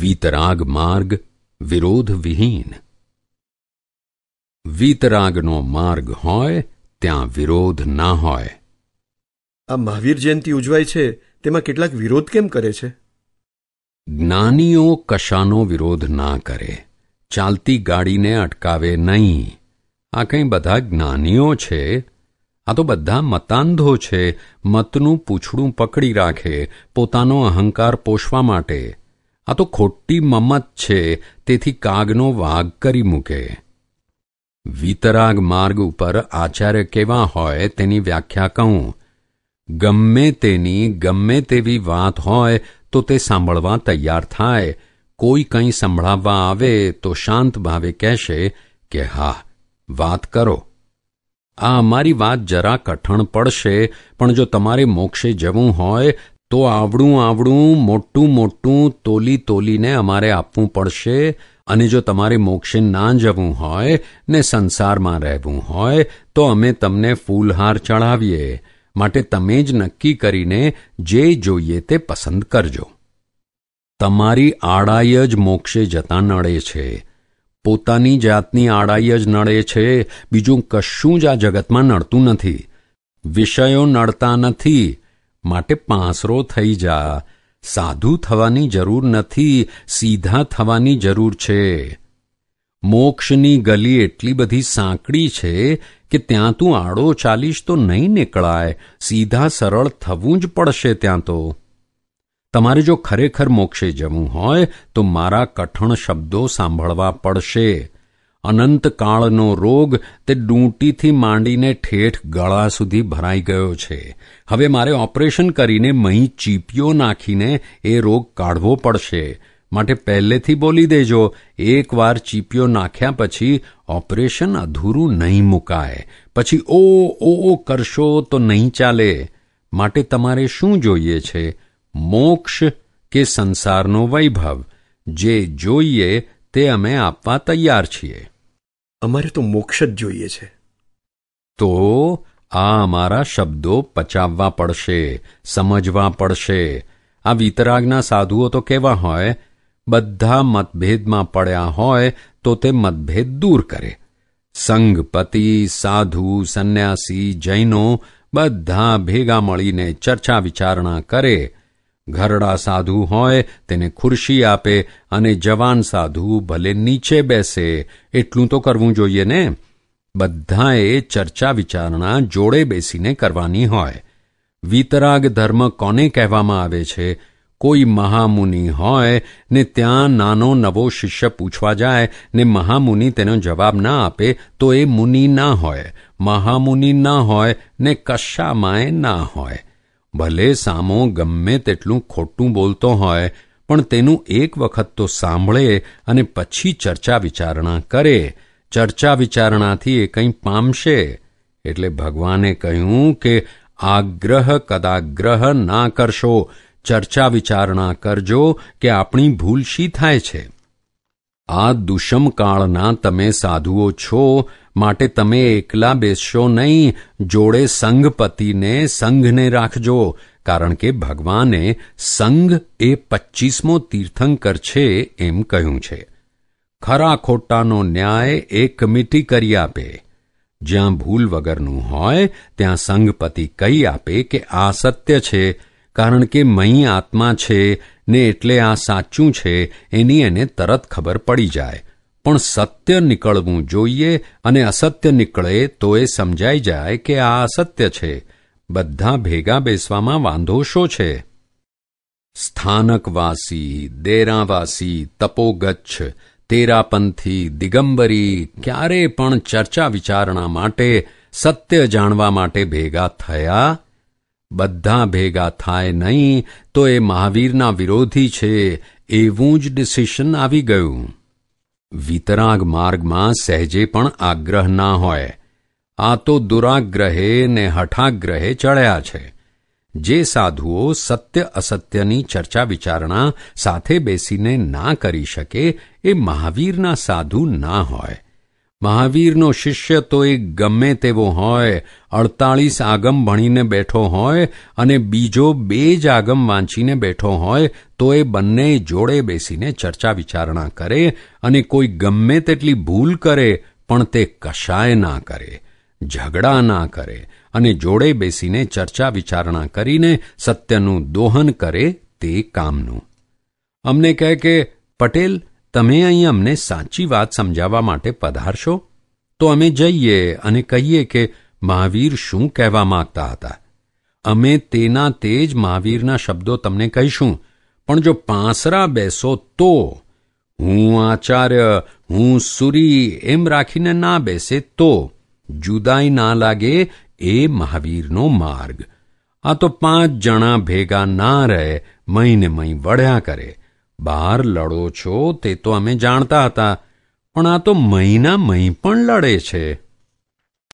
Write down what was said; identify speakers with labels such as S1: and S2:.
S1: વીતરાગ માર્ગ વિરોધ વિહીન વીતરાગનો માર્ગ હોય ત્યાં વિરોધ ના હોય.
S2: આ મહાવીર જયંતિ ઉજવાય છે તેમાં કેટલાક વિરોધ કેમ કરે છે?
S1: જ્ઞાનીઓ કશાનો વિરોધ ના કરે ચાલતી ગાડીને અટકાવે નહીં. આ કંઈ બધા જ્ઞાનીઓ છે? આ તો બધા મતાંધો છે મતનું પૂછડું પકડી રાખે પોતાનો અહંકાર પોષવા માટે. આ તો ખોટી મમત છે, તેથી કાગનો વાઘ કરી મૂકે. વિતરાગ માર્ગ ઉપર આચાર્ય કેવા હોય તેની વ્યાખ્યા કહું. ગમે તેની, ગમે તેવી વાત હોય, તો તે સાંભળવા તૈયાર થાય. કોઈ કંઈ સંભળાવવા આવે, તો શાંત ભાવે કહેશે કે, હા, વાત કરો. આ અમારી વાત જરા કઠણ પડશે, પણ જો તમારે મોક્ષે જવું હોય તો આવડું આવડું, મોટું મોટું, તોલી તોલીને અમારે આપવું પડશે. અને જો તમારે મોક્ષે ના જવું હોય ને સંસારમાં રહેવું હોય, તો અમે તમને ફૂલહાર ચઢાવીએ. માટે તમે જ નક્કી કરીને જે જોઈએ તે પસંદ કરજો. તમારી આડાઈ જ મોક્ષે જતા નડે છે. પોતાની જાતની આડાઈ જ નડે છે. બીજું કશું જ આ જગતમાં નડતું નથી. વિષયો નડતા નથી. માટે પાંસરો થઈ જા. સાધુ થવાની જરૂર નથી, સીધા થવાની જરૂર છે. મોક્ષની ગલી એટલી બધી સાંકડી છે કે ત્યાં તું આડો ચાલીશ તો નહીં નીકળાય. સીધા સરળ થવું જ પડશે ત્યાં તો. તમારે જો ખરેખર મોક્ષે જવું હોય તો મારા કઠણ શબ્દો સાંભળવા પડશે. અનંતકાળનો રોગ તે ડૂંટીથી માંડીને ઠેઠ ગળા સુધી ભરાઈ ગયો છે. હવે મારે ઓપરેશન કરીને મહી ચીપીઓ નાખીને એ રોગ કાઢવો પડશે. માટે પહેલેથી બોલી દેજો, એકવાર ચીપીઓ નાખ્યા પછી ઓપરેશન અધૂરું નહીં મુકાય. પછી ઓ ઓ કરશો તો નહીં ચાલે. માટે તમારે શું જોઈએ છે? મોક્ષ કે સંસારનો વૈભવ? જે જોઈએ તે અમે આપવા તૈયાર છીએ.
S2: અમારે તો મોક્ષ જ જોઈએ છે.
S1: તો આ અમારા શબ્દો પચાવવા પડશે, સમજવા પડશે. આ વિતરાગના સાધુઓ તો કેવા હોય, બધા મતભેદમાં પડ્યા હોય તો તે મતભેદ દૂર કરે. સંઘપતિ, સાધુ, સંન્યાસી, જૈનો બધા ભેગા મળીને ચર્ચા વિચારણા કરે. ઘરડા સાધુ હોય, તેને ખુરશી આપે અને જવાન સાધુ ભલે નીચે બેસે, એટલું તો કરવું જોઈએ ને? બધાએ ચર્ચા વિચારણા જોડે બેસીને કરવાની હોય. વિતરાગ ધર્મ કોને કહેવામાં આવે છે? કોઈ મહામુનિ હોય ને ત્યાં નાનો નવો શિષ્ય પૂછવા જાય ને મહામુનિ તેનો જવાબ ના આપે, તો એ મુનિ ના હોય, મહામુનિ ના હોય ને કશામાંય ના હોય. ભલે સામો ગમે તેટલું ખોટું બોલતો હોય, પણ તેનું એક વખત તો સાંભળે અને પછી ચર્ચા વિચારણા કરે. ચર્ચા વિચારણાથી એ કંઈ પામશે. એટલે ભગવાને કહ્યું કે આગ્રહ કદાગ્રહ ના કરશો. ચર્ચા વિચારણા કરજો કે આપણી ભૂલ શી થાય છે. આ દુષમકાળના તમે સાધુઓ છો, માટે તમે એકલા બેસશો નહીં, જોડે સંઘપતિને સંઘને રાખજો, કારણ કે ભગવાને સંઘ એ પચ્ચીસમો તીર્થંકર છે એમ કહ્યું છે. ખરા ખોટાનો ન્યાય એ કમિટી કરી આપે. જ્યાં ભૂલ વગરનું હોય, ત્યાં સંઘપતિ કહી આપે કે આ સત્ય છે, કારણ કે મહી આત્મા છે ને એટલે આ સાચું છે, એની એને તરત ખબર પડી જાય. પણ સત્ય નીકળવું જોઈએ અને અસત્ય નીકળે તો એ સમજાઈ જાય કે આ અસત્ય છે. બધા ભેગા બેસવામાં વાંધો શો છે. સ્થાનકવાસી દેરાવાસી તપોગચ્છ, તેરાપંથી, દિગંબરી ક્યારે પણ ચર્ચા વિચારણા માટે, સત્ય જાણવા માટે ભેગા થયા બધા ભેગા થાય નહીં, તો એ મહાવીરના વિરોધી છે. એવું જ ડિસિશન આવી ગયું. વિતરાગ માર્ગમાં સહેજે પણ આગ્રહ ના હોય. આ તો દુરાગ્રહે ને હઠાગ્રહે ચડ્યા છે. જે સાધુઓ સત્ય અસત્યની ચર્ચા વિચારણા સાથે બેસીને ના કરી શકે, એ મહાવીરના સાધુ ના હોય. મહાવીરનો શિષ્ય તો એક ગમે તેવો હોય, અડતાળીસ આગમ ભણીને બેઠો હોય અને બીજો બે જ આગમ વાંચીને બેઠો હોય, તો એ બંને જોડે બેસીને ચર્ચા વિચારણા કરે અને કોઈ ગમે તેટલી ભૂલ કરે, પણ તે કશાય ના કરે, ઝઘડા ના કરે અને જોડે બેસીને ચર્ચા વિચારણા કરીને સત્યનું દોહન કરે તે કામનું. અમને કહે કે, પટેલ તમે અહીં અમને સાચી વાત સમજાવવા માટે પધારશો? તો અમે જઈએ અને કહીએ કે મહાવીર શું કહેવા માંગતા હતા. અમે તેના તે જ મહાવીરના શબ્દો તમને કહીશું. પણ જો પાંસરા બેસો તો હું આચાર્ય, હું સુરી એમ રાખીને ના બેસે તો જુદાઈ ના લાગે એ મહાવીરનો માર્ગ. આ તો પાંચ જણા ભેગા ના રહે, મહિને મહી વળ્યા કરે. બહાર લડો છો તે તો અમે જાણતા હતા, પણ આ તો મહિના મહી પણ લડે છે.